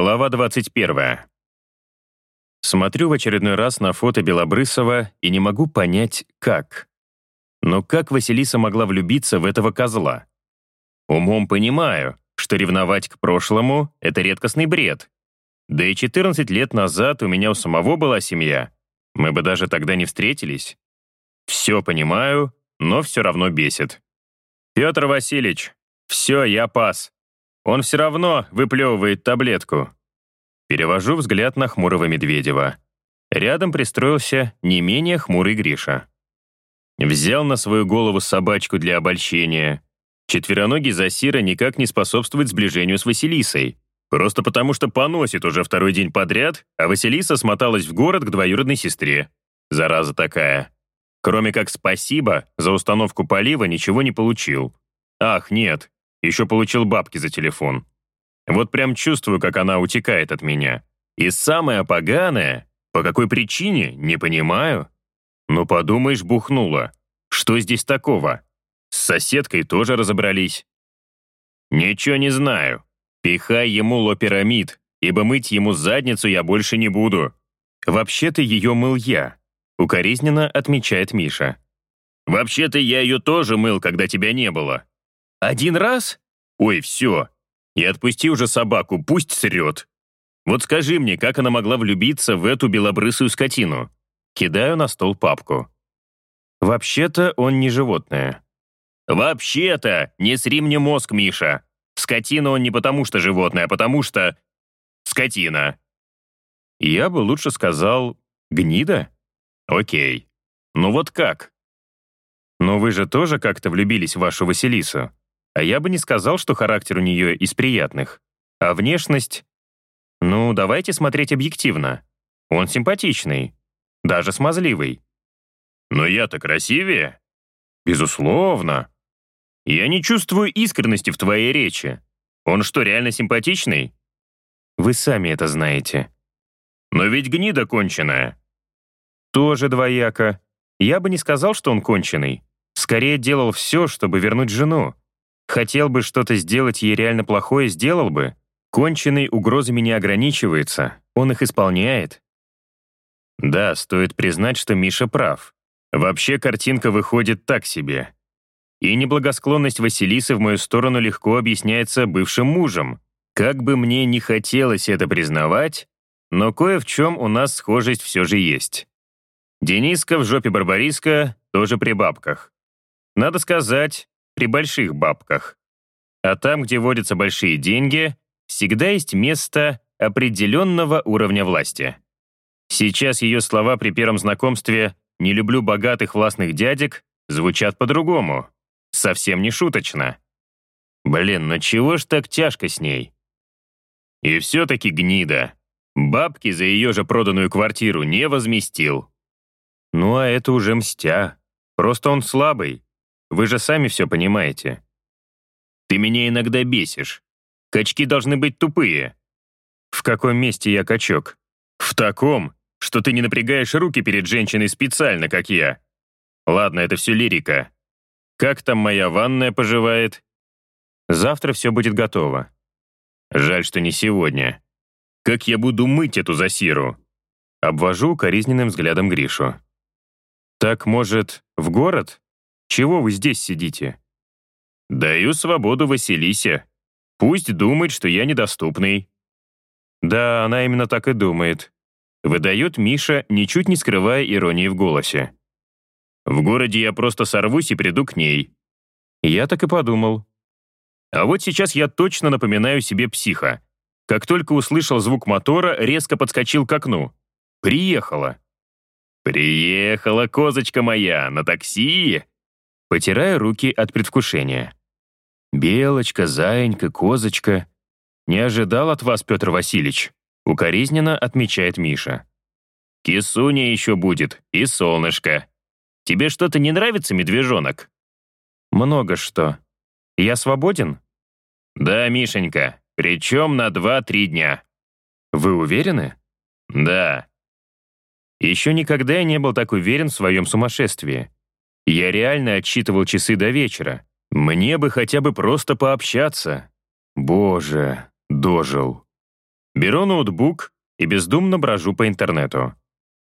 Глава 21. Смотрю в очередной раз на фото Белобрысова и не могу понять, как. Но как Василиса могла влюбиться в этого козла? Умом понимаю, что ревновать к прошлому — это редкостный бред. Да и 14 лет назад у меня у самого была семья. Мы бы даже тогда не встретились. Все понимаю, но все равно бесит. Петр Васильевич, все, я пас. Он все равно выплевывает таблетку. Перевожу взгляд на хмурого Медведева. Рядом пристроился не менее хмурый Гриша. Взял на свою голову собачку для обольщения. Четвероногий Засира никак не способствует сближению с Василисой. Просто потому, что поносит уже второй день подряд, а Василиса смоталась в город к двоюродной сестре. Зараза такая. Кроме как спасибо, за установку полива ничего не получил. Ах, нет, еще получил бабки за телефон. Вот прям чувствую, как она утекает от меня. И самое поганое, по какой причине, не понимаю. Ну, подумаешь, бухнула. Что здесь такого? С соседкой тоже разобрались. Ничего не знаю. Пихай ему лопирамид, ибо мыть ему задницу я больше не буду. Вообще-то ее мыл я, укоризненно отмечает Миша. Вообще-то я ее тоже мыл, когда тебя не было. Один раз? Ой, все. И отпусти уже собаку, пусть срет. Вот скажи мне, как она могла влюбиться в эту белобрысую скотину? Кидаю на стол папку. Вообще-то он не животное. Вообще-то, не сри мне мозг, Миша. Скотина он не потому что животное, а потому что... Скотина. Я бы лучше сказал «гнида». Окей. Ну вот как? Но вы же тоже как-то влюбились в вашу Василису. А я бы не сказал, что характер у нее из приятных. А внешность... Ну, давайте смотреть объективно. Он симпатичный. Даже смазливый. Но я-то красивее. Безусловно. Я не чувствую искренности в твоей речи. Он что, реально симпатичный? Вы сами это знаете. Но ведь гнида конченая. Тоже двояко. Я бы не сказал, что он конченый. Скорее делал все, чтобы вернуть жену. Хотел бы что-то сделать ей реально плохое, сделал бы. Конченый угрозами не ограничивается, он их исполняет. Да, стоит признать, что Миша прав. Вообще картинка выходит так себе. И неблагосклонность Василисы в мою сторону легко объясняется бывшим мужем. Как бы мне не хотелось это признавать, но кое в чем у нас схожесть все же есть. Дениска в жопе Барбариска тоже при бабках. Надо сказать, при больших бабках. А там, где водятся большие деньги, всегда есть место определенного уровня власти. Сейчас ее слова при первом знакомстве «не люблю богатых властных дядек» звучат по-другому. Совсем не шуточно. Блин, ну чего ж так тяжко с ней? И все-таки гнида. Бабки за ее же проданную квартиру не возместил. Ну а это уже мстя. Просто он слабый, вы же сами все понимаете. Ты меня иногда бесишь. Качки должны быть тупые. В каком месте я качок? В таком, что ты не напрягаешь руки перед женщиной специально, как я. Ладно, это все лирика. Как там моя ванная поживает? Завтра все будет готово. Жаль, что не сегодня. Как я буду мыть эту засиру? Обвожу коризненным взглядом Гришу. Так, может, в город? Чего вы здесь сидите?» «Даю свободу Василисе. Пусть думает, что я недоступный». «Да, она именно так и думает», — выдает Миша, ничуть не скрывая иронии в голосе. «В городе я просто сорвусь и приду к ней». Я так и подумал. А вот сейчас я точно напоминаю себе психа. Как только услышал звук мотора, резко подскочил к окну. «Приехала». «Приехала, козочка моя, на такси!» Потирая руки от предвкушения. «Белочка, заинька, козочка. Не ожидал от вас, Петр Васильевич», — укоризненно отмечает Миша. «Кисуня еще будет, и солнышко. Тебе что-то не нравится, медвежонок?» «Много что. Я свободен?» «Да, Мишенька, причем на два-три дня». «Вы уверены?» «Да». Еще никогда я не был так уверен в своем сумасшествии. Я реально отсчитывал часы до вечера. Мне бы хотя бы просто пообщаться. Боже, дожил. Беру ноутбук и бездумно брожу по интернету.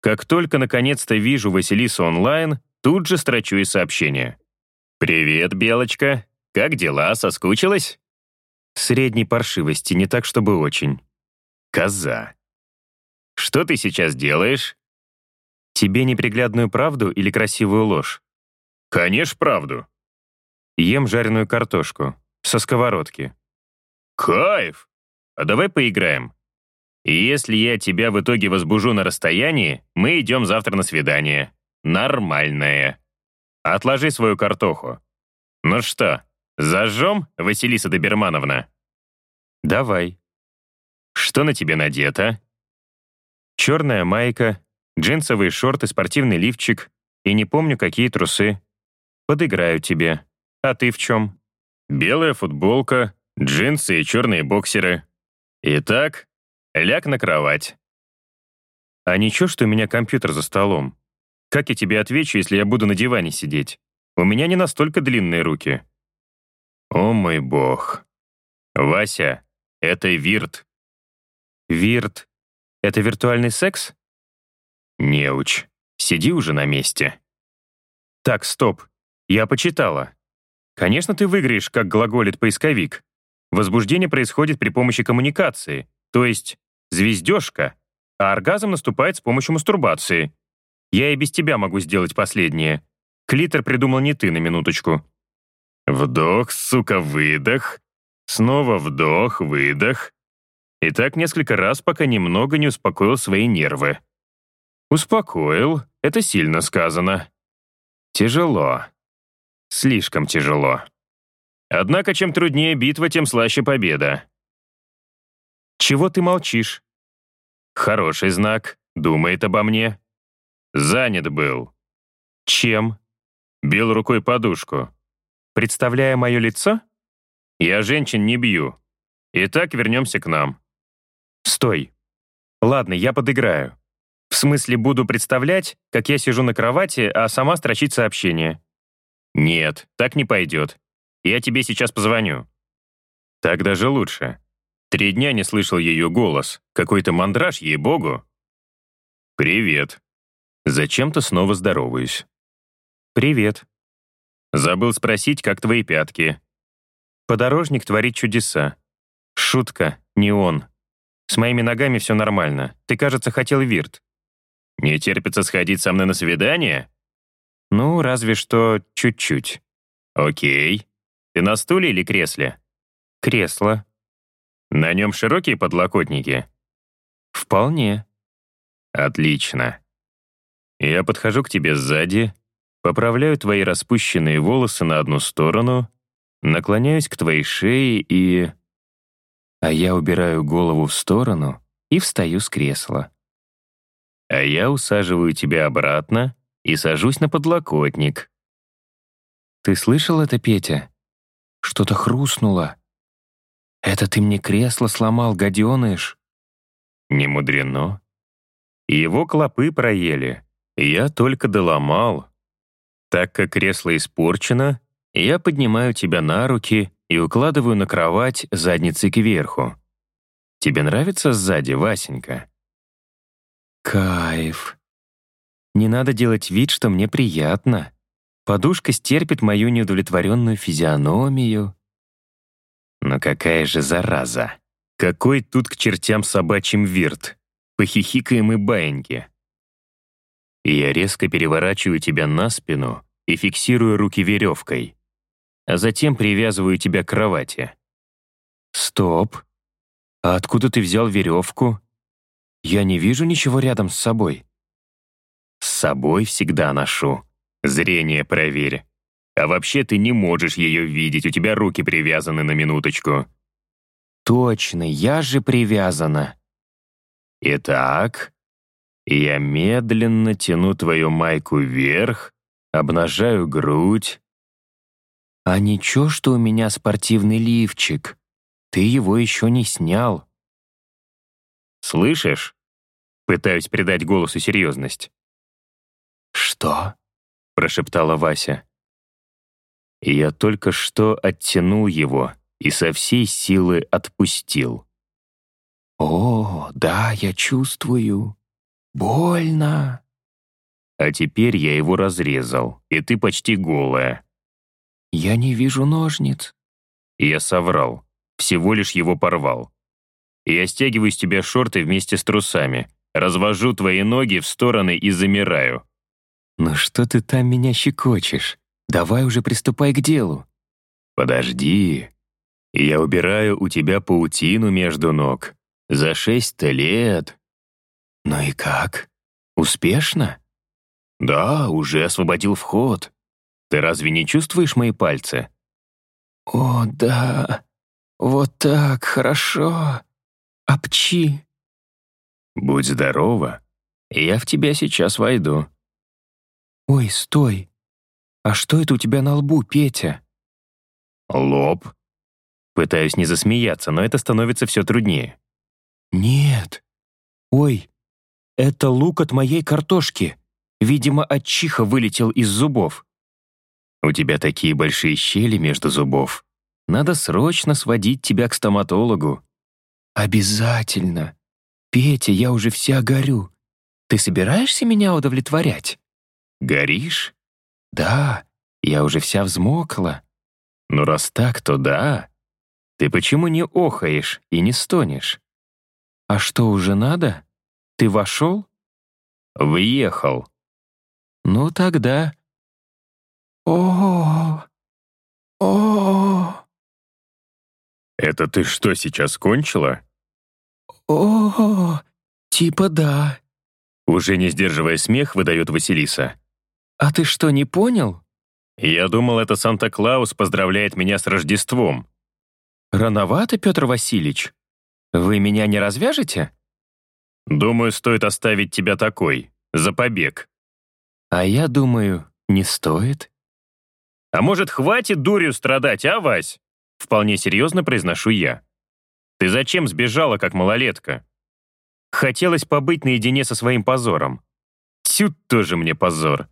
Как только наконец-то вижу Василису онлайн, тут же строчу и сообщение. «Привет, Белочка. Как дела, соскучилась?» Средней паршивости, не так, чтобы очень. Коза. «Что ты сейчас делаешь?» «Тебе неприглядную правду или красивую ложь?» «Конечно, правду». Ем жареную картошку. Со сковородки. «Кайф! А давай поиграем. И если я тебя в итоге возбужу на расстоянии, мы идем завтра на свидание. Нормальное. Отложи свою картоху. Ну что, зажжем, Василиса Добермановна?» «Давай». «Что на тебе надето?» Черная майка, джинсовые шорты, спортивный лифчик и не помню, какие трусы. Подыграю тебе. А ты в чем? Белая футболка, джинсы и черные боксеры. Итак, ляг на кровать. А ничего, что у меня компьютер за столом? Как я тебе отвечу, если я буду на диване сидеть? У меня не настолько длинные руки. О мой бог. Вася, это Вирт. Вирт — это виртуальный секс? Неуч, сиди уже на месте. Так, стоп. Я почитала. Конечно, ты выиграешь, как глаголит поисковик. Возбуждение происходит при помощи коммуникации, то есть звездежка, а оргазм наступает с помощью мастурбации. Я и без тебя могу сделать последнее. Клитор придумал не ты, на минуточку. Вдох, сука, выдох. Снова вдох, выдох. И так несколько раз, пока немного не успокоил свои нервы. Успокоил, это сильно сказано. Тяжело. Слишком тяжело. Однако, чем труднее битва, тем слаще победа. Чего ты молчишь? Хороший знак, думает обо мне. Занят был. Чем? Бил рукой подушку. Представляя мое лицо? Я женщин не бью. Итак, вернемся к нам. Стой. Ладно, я подыграю. В смысле, буду представлять, как я сижу на кровати, а сама строчить сообщение. Нет, так не пойдет. Я тебе сейчас позвоню. Так даже лучше. Три дня не слышал ее голос. Какой-то мандраж, ей-богу. Привет. Зачем-то снова здороваюсь. Привет. Забыл спросить, как твои пятки. Подорожник творит чудеса. Шутка, не он. С моими ногами все нормально. Ты, кажется, хотел вирт. Не терпится сходить со мной на свидание? Ну, разве что чуть-чуть. Окей. Ты на стуле или кресле? Кресло. На нем широкие подлокотники? Вполне. Отлично. Я подхожу к тебе сзади, поправляю твои распущенные волосы на одну сторону, наклоняюсь к твоей шее и... А я убираю голову в сторону и встаю с кресла. А я усаживаю тебя обратно и сажусь на подлокотник. «Ты слышал это, Петя? Что-то хрустнуло. Это ты мне кресло сломал, гаденыш?» Не мудрено. Его клопы проели. Я только доломал. Так как кресло испорчено, я поднимаю тебя на руки и укладываю на кровать задницей кверху. Тебе нравится сзади, Васенька? Кайф. Не надо делать вид, что мне приятно. Подушка стерпит мою неудовлетворенную физиономию. Но какая же зараза! Какой тут к чертям собачьим вирт? Похихикаем и баиньки. Я резко переворачиваю тебя на спину и фиксирую руки веревкой, а затем привязываю тебя к кровати. Стоп. А откуда ты взял веревку? Я не вижу ничего рядом с собой. Собой всегда ношу. Зрение проверь. А вообще ты не можешь ее видеть, у тебя руки привязаны на минуточку. Точно, я же привязана. Итак, я медленно тяну твою майку вверх, обнажаю грудь. А ничего, что у меня спортивный лифчик. Ты его еще не снял. Слышишь? Пытаюсь придать голосу серьезность. «Что?» — прошептала Вася. Я только что оттянул его и со всей силы отпустил. «О, да, я чувствую. Больно». А теперь я его разрезал, и ты почти голая. Я не вижу ножниц. Я соврал. Всего лишь его порвал. Я стягиваю с тебя шорты вместе с трусами, развожу твои ноги в стороны и замираю. «Ну что ты там меня щекочешь? Давай уже приступай к делу». «Подожди. Я убираю у тебя паутину между ног. За шесть лет». «Ну и как? Успешно?» «Да, уже освободил вход. Ты разве не чувствуешь мои пальцы?» «О, да. Вот так, хорошо. Апчи». «Будь здорова. Я в тебя сейчас войду». «Ой, стой. А что это у тебя на лбу, Петя?» «Лоб». Пытаюсь не засмеяться, но это становится все труднее. «Нет. Ой, это лук от моей картошки». Видимо, от чиха вылетел из зубов. У тебя такие большие щели между зубов. Надо срочно сводить тебя к стоматологу. Обязательно. Петя, я уже вся горю. Ты собираешься меня удовлетворять? Горишь? Да, я уже вся взмокла. Ну, раз так, то да. Ты почему не охаешь и не стонешь? А что, уже надо? Ты вошел? Въехал. Ну тогда... О, о. Это ты что сейчас кончила? О, типа да. Уже не сдерживая смех, выдает Василиса. А ты что, не понял? Я думал, это Санта-Клаус поздравляет меня с Рождеством. Рановато, Петр Васильевич. Вы меня не развяжете? Думаю, стоит оставить тебя такой, за побег. А я думаю, не стоит. А может, хватит дурью страдать, а, Вась? Вполне серьезно произношу я. Ты зачем сбежала, как малолетка? Хотелось побыть наедине со своим позором. Тю, тоже мне позор.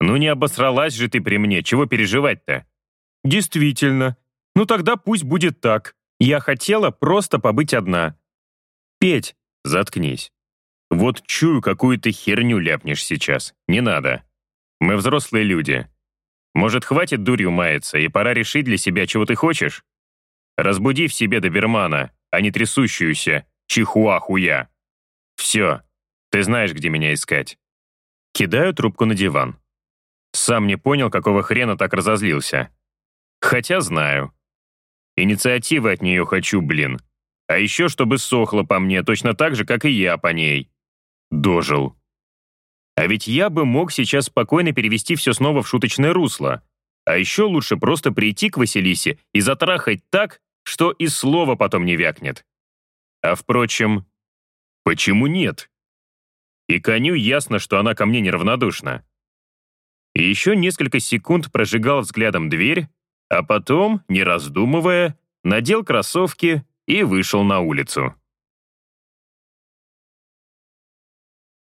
Ну не обосралась же ты при мне, чего переживать-то? Действительно. Ну тогда пусть будет так. Я хотела просто побыть одна. Петь, заткнись. Вот чую, какую ты херню ляпнешь сейчас. Не надо. Мы взрослые люди. Может, хватит дурью маяться, и пора решить для себя, чего ты хочешь? Разбуди в себе добермана, а не трясущуюся чихуахуя. Все, ты знаешь, где меня искать. Кидаю трубку на диван. Сам не понял, какого хрена так разозлился. Хотя знаю. Инициативы от нее хочу, блин. А еще, чтобы сохла по мне точно так же, как и я по ней. Дожил. А ведь я бы мог сейчас спокойно перевести все снова в шуточное русло. А еще лучше просто прийти к Василисе и затрахать так, что и слова потом не вякнет. А впрочем, почему нет? И коню ясно, что она ко мне неравнодушна. Еще несколько секунд прожигал взглядом дверь, а потом, не раздумывая, надел кроссовки и вышел на улицу.